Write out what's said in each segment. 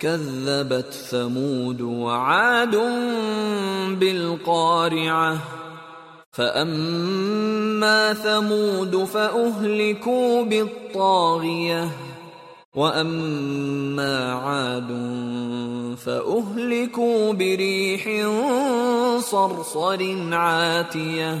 كذبت ثمود وعاد بالقارعة. فأما ثمود فأهلكوا بالطاغية. وأما عاد فأهلكوا بريح صرصر عاتية.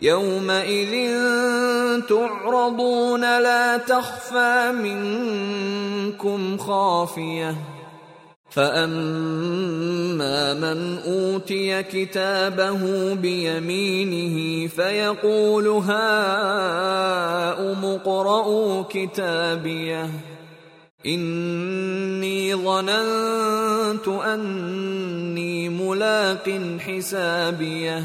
يومئذ تعرضون لا تخفى منكم خافية. فأما من أوتي كتابه بيمينه فيقول هاؤم اقرءوا كتابيه. إني ظننت أني ملاق حسابيه.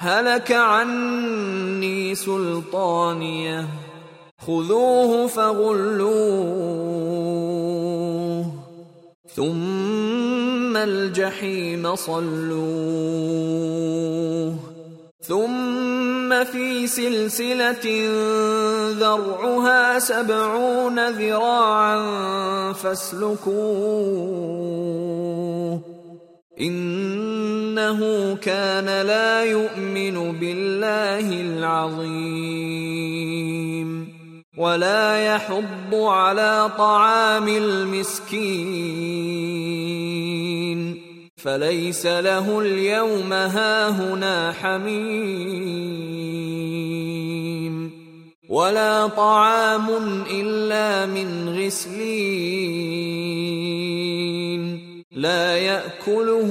هلك عني سلطانيه خذوه فغلوه ثم الجحيم صلوه ثم في سلسلة ذرعها سبعون ذراعا فاسلكوه إنه كان لا يؤمن بالله العظيم. ولا يحض على طعام المسكين. فليس له اليوم هاهنا حميم. ولا طعام إلا من غسلين. لا يأكله